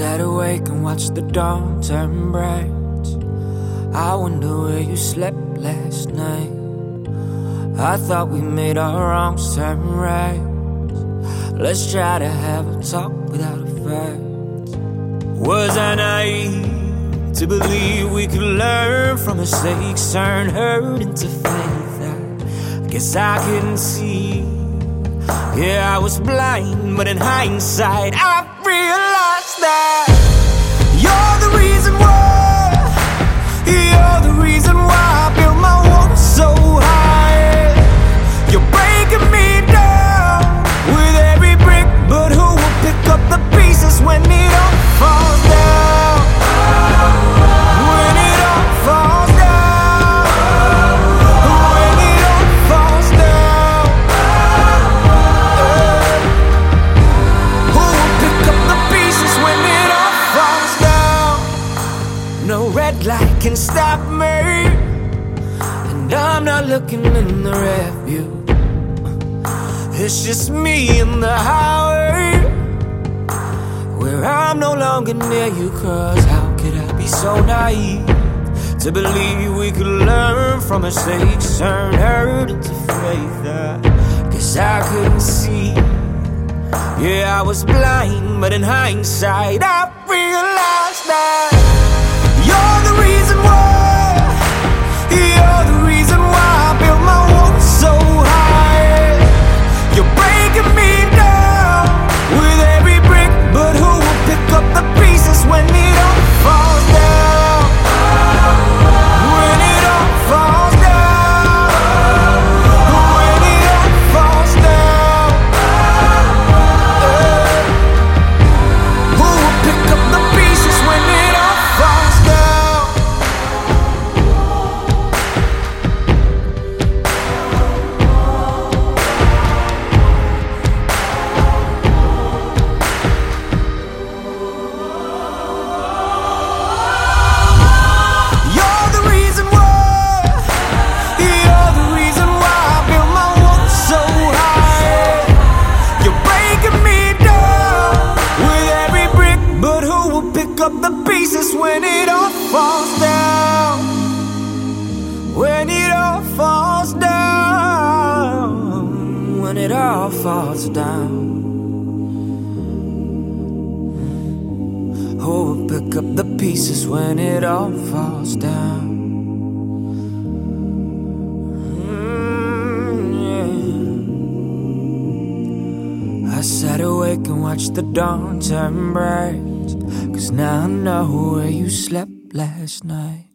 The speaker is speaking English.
awake and watched the dawn turn bright. I wonder where you slept last night. I thought we made our wrongs turn right. Let's try to have a talk without a fight. Was I naive to believe we could learn from mistakes, turn hurt into faith? I guess I couldn't see. Yeah, I was blind, but in hindsight, I realized that can stop me, and I'm not looking in the rearview. It's just me in the highway, where I'm no longer near you. Cause how could I be so naive to believe we could learn from mistakes, turn hurt into faith? Uh, I guess I couldn't see. Yeah, I was blind, but in hindsight, I realized that pick up the pieces when it all falls down? When it all falls down. When it all falls down. Will pick up the pieces when it all falls down? Mm. I sat awake and watched the dawn turn bright. Cause now I know where you slept last night.